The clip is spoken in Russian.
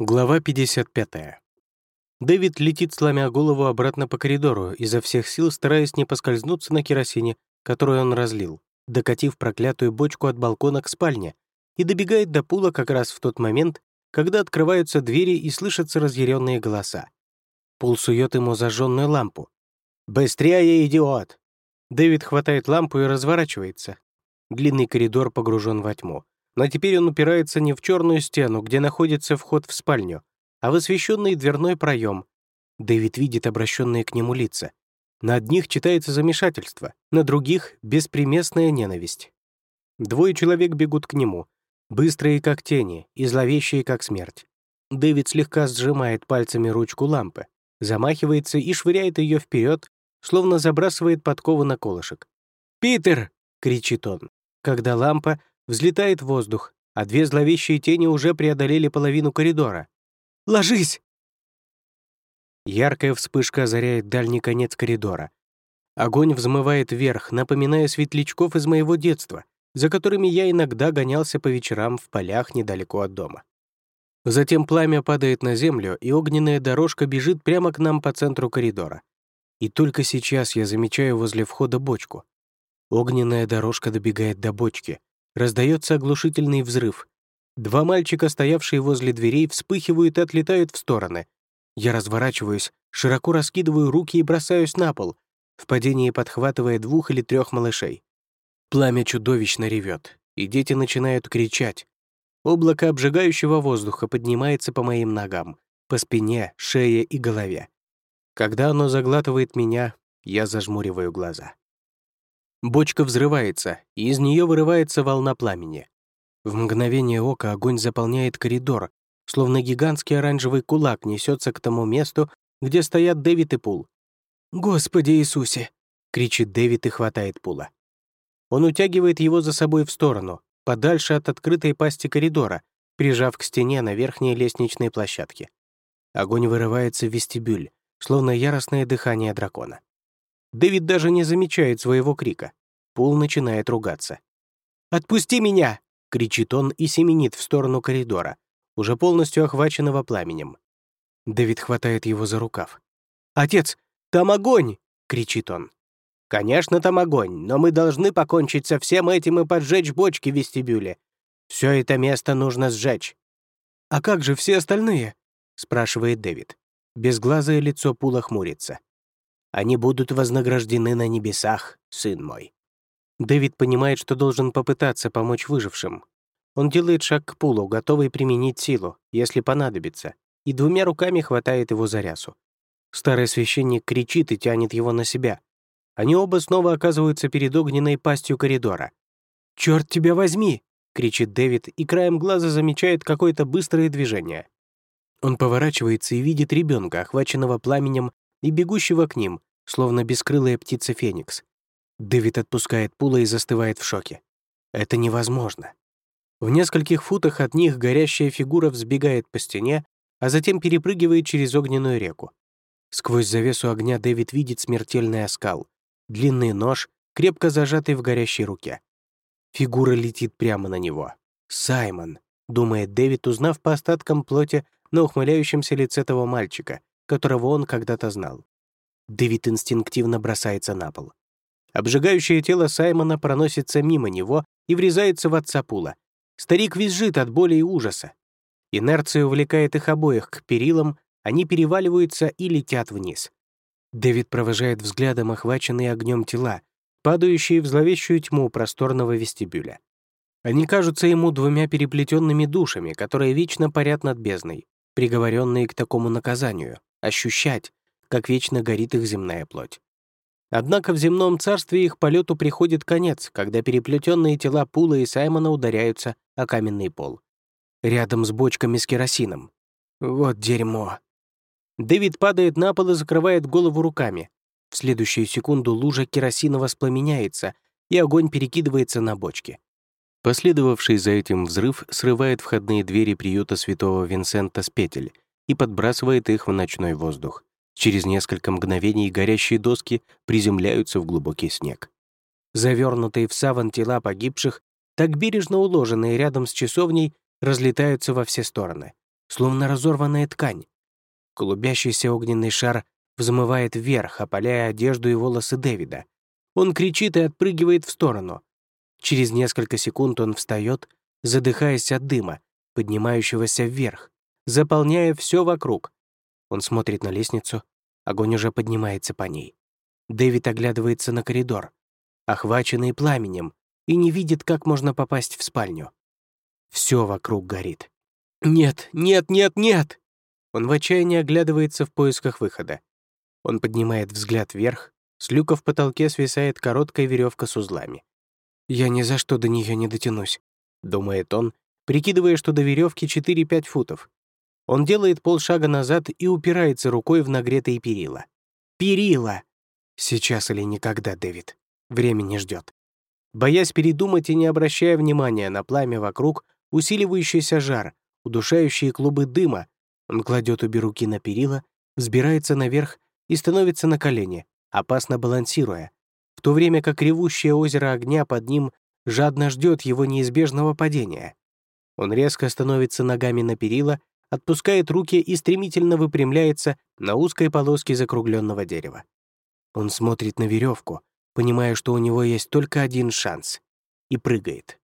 Глава 55. Дэвид летит, сломя голову обратно по коридору, изо всех сил стараясь не поскользнуться на керосине, которую он разлил, докатив проклятую бочку от балкона к спальне, и добегает до пула как раз в тот момент, когда открываются двери и слышатся разъяренные голоса. Пул сует ему зажженную лампу. «Быстрее, идиот!» Дэвид хватает лампу и разворачивается. Длинный коридор погружен во тьму но теперь он упирается не в черную стену, где находится вход в спальню, а в освещенный дверной проем. Дэвид видит обращенные к нему лица. На одних читается замешательство, на других — беспримесная ненависть. Двое человек бегут к нему, быстрые как тени и зловещие как смерть. Дэвид слегка сжимает пальцами ручку лампы, замахивается и швыряет ее вперед, словно забрасывает подкову на колышек. «Питер!» — кричит он, когда лампа Взлетает воздух, а две зловещие тени уже преодолели половину коридора. «Ложись!» Яркая вспышка озаряет дальний конец коридора. Огонь взмывает вверх, напоминая светлячков из моего детства, за которыми я иногда гонялся по вечерам в полях недалеко от дома. Затем пламя падает на землю, и огненная дорожка бежит прямо к нам по центру коридора. И только сейчас я замечаю возле входа бочку. Огненная дорожка добегает до бочки, Раздается оглушительный взрыв. Два мальчика, стоявшие возле дверей, вспыхивают и отлетают в стороны. Я разворачиваюсь, широко раскидываю руки и бросаюсь на пол, в падении подхватывая двух или трех малышей. Пламя чудовищно ревет, и дети начинают кричать. Облако обжигающего воздуха поднимается по моим ногам, по спине, шее и голове. Когда оно заглатывает меня, я зажмуриваю глаза. Бочка взрывается, и из нее вырывается волна пламени. В мгновение ока огонь заполняет коридор, словно гигантский оранжевый кулак несется к тому месту, где стоят Дэвид и Пул. «Господи Иисусе!» — кричит Дэвид и хватает Пула. Он утягивает его за собой в сторону, подальше от открытой пасти коридора, прижав к стене на верхней лестничной площадке. Огонь вырывается в вестибюль, словно яростное дыхание дракона. Дэвид даже не замечает своего крика. Пул начинает ругаться. «Отпусти меня!» — кричит он и семенит в сторону коридора, уже полностью охваченного пламенем. Дэвид хватает его за рукав. «Отец, там огонь!» — кричит он. «Конечно, там огонь, но мы должны покончить со всем этим и поджечь бочки в вестибюле. Все это место нужно сжечь». «А как же все остальные?» — спрашивает Дэвид. Безглазое лицо Пула хмурится. Они будут вознаграждены на небесах, сын мой». Дэвид понимает, что должен попытаться помочь выжившим. Он делает шаг к пулу, готовый применить силу, если понадобится, и двумя руками хватает его за рясу. Старый священник кричит и тянет его на себя. Они оба снова оказываются перед огненной пастью коридора. «Чёрт тебя возьми!» — кричит Дэвид и краем глаза замечает какое-то быстрое движение. Он поворачивается и видит ребенка, охваченного пламенем и бегущего к ним, словно бескрылая птица Феникс. Дэвид отпускает пула и застывает в шоке. Это невозможно. В нескольких футах от них горящая фигура взбегает по стене, а затем перепрыгивает через огненную реку. Сквозь завесу огня Дэвид видит смертельный оскал, длинный нож, крепко зажатый в горящей руке. Фигура летит прямо на него. «Саймон», — думает Дэвид, узнав по остаткам плоти на ухмыляющемся лице того мальчика, которого он когда-то знал. Дэвид инстинктивно бросается на пол. Обжигающее тело Саймона проносится мимо него и врезается в отца Пула. Старик визжит от боли и ужаса. Инерция увлекает их обоих к перилам, они переваливаются и летят вниз. Дэвид провожает взглядом охваченные огнем тела, падающие в зловещую тьму просторного вестибюля. Они кажутся ему двумя переплетенными душами, которые вечно парят над бездной, приговоренные к такому наказанию ощущать, как вечно горит их земная плоть. Однако в земном царстве их полету приходит конец, когда переплетенные тела Пула и Саймона ударяются о каменный пол. Рядом с бочками с керосином. Вот дерьмо. Дэвид падает на пол и закрывает голову руками. В следующую секунду лужа керосина воспламеняется, и огонь перекидывается на бочки. Последовавший за этим взрыв срывает входные двери приюта святого Винсента с петель и подбрасывает их в ночной воздух. Через несколько мгновений горящие доски приземляются в глубокий снег. Завернутые в саван тела погибших, так бережно уложенные рядом с часовней, разлетаются во все стороны. словно разорванная ткань. Клубящийся огненный шар взмывает вверх, опаляя одежду и волосы Дэвида. Он кричит и отпрыгивает в сторону. Через несколько секунд он встает, задыхаясь от дыма, поднимающегося вверх, заполняя все вокруг. Он смотрит на лестницу, огонь уже поднимается по ней. Дэвид оглядывается на коридор, охваченный пламенем, и не видит, как можно попасть в спальню. Все вокруг горит. «Нет, нет, нет, нет!» Он в отчаянии оглядывается в поисках выхода. Он поднимает взгляд вверх, с люка в потолке свисает короткая веревка с узлами. «Я ни за что до нее не дотянусь», — думает он, прикидывая, что до веревки 4-5 футов. Он делает полшага назад и упирается рукой в нагретые перила. «Перила!» Сейчас или никогда, Дэвид. Время не ждет. Боясь передумать и не обращая внимания на пламя вокруг, усиливающийся жар, удушающие клубы дыма, он кладет обе руки на перила, взбирается наверх и становится на колени, опасно балансируя, в то время как ревущее озеро огня под ним жадно ждет его неизбежного падения. Он резко становится ногами на перила, отпускает руки и стремительно выпрямляется на узкой полоске закругленного дерева. Он смотрит на веревку, понимая, что у него есть только один шанс, и прыгает.